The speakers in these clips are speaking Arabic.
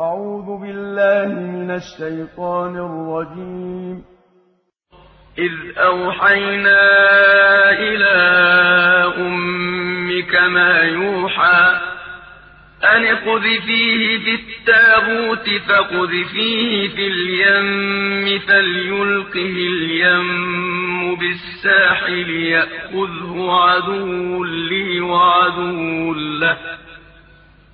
أعوذ بالله من الشيطان الرجيم. إذ أوحينا إلى أمك ما يوحى أن اقذفيه في التابوت فاقذفيه في اليم فليلقه اليم بالساحل يأخذه عدو لي وعدو له.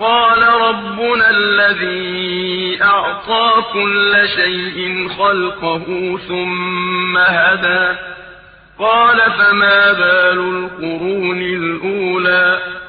قال ربنا الذي أعطى كل شيء خلقه ثم هدى. قال فما بال القرون الأولى؟